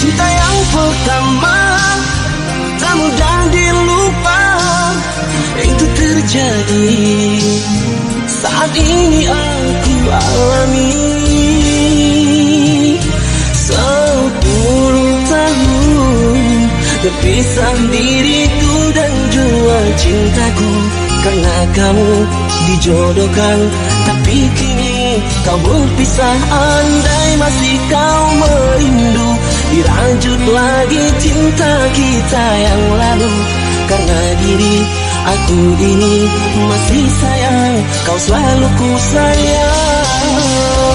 Cinta yang pertama. Tak mudah dilupa Itu terjadi. Saat ini aku alami Sepuluh tahun Terpisah diriku dan jua cintaku. Karena kamu dijodohkan Tapi kini kau berpisah. Andai masih kau merindu Dirajut lagi cinta kita yang lalu. Karena diri aku ini masih sayang. Kau selalu ku sayang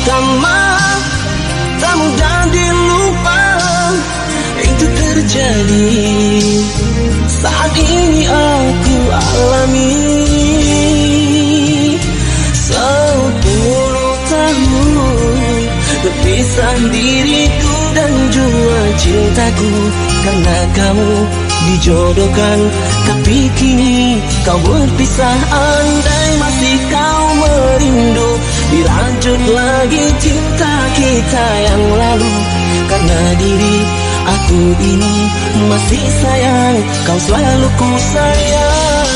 pertama Tak mudah dilupa Itu terjadi. Saat ini aku alami Sepuluh tahun Terpisah diriku dan jua cintaku. Karena kamu dijodohkan Tapi kini kau berpisah. Andai masih kau merindu Dilanjut lagi cinta kita yang lalu. Karena diri aku ini masih sayang Kau selalu ku sayang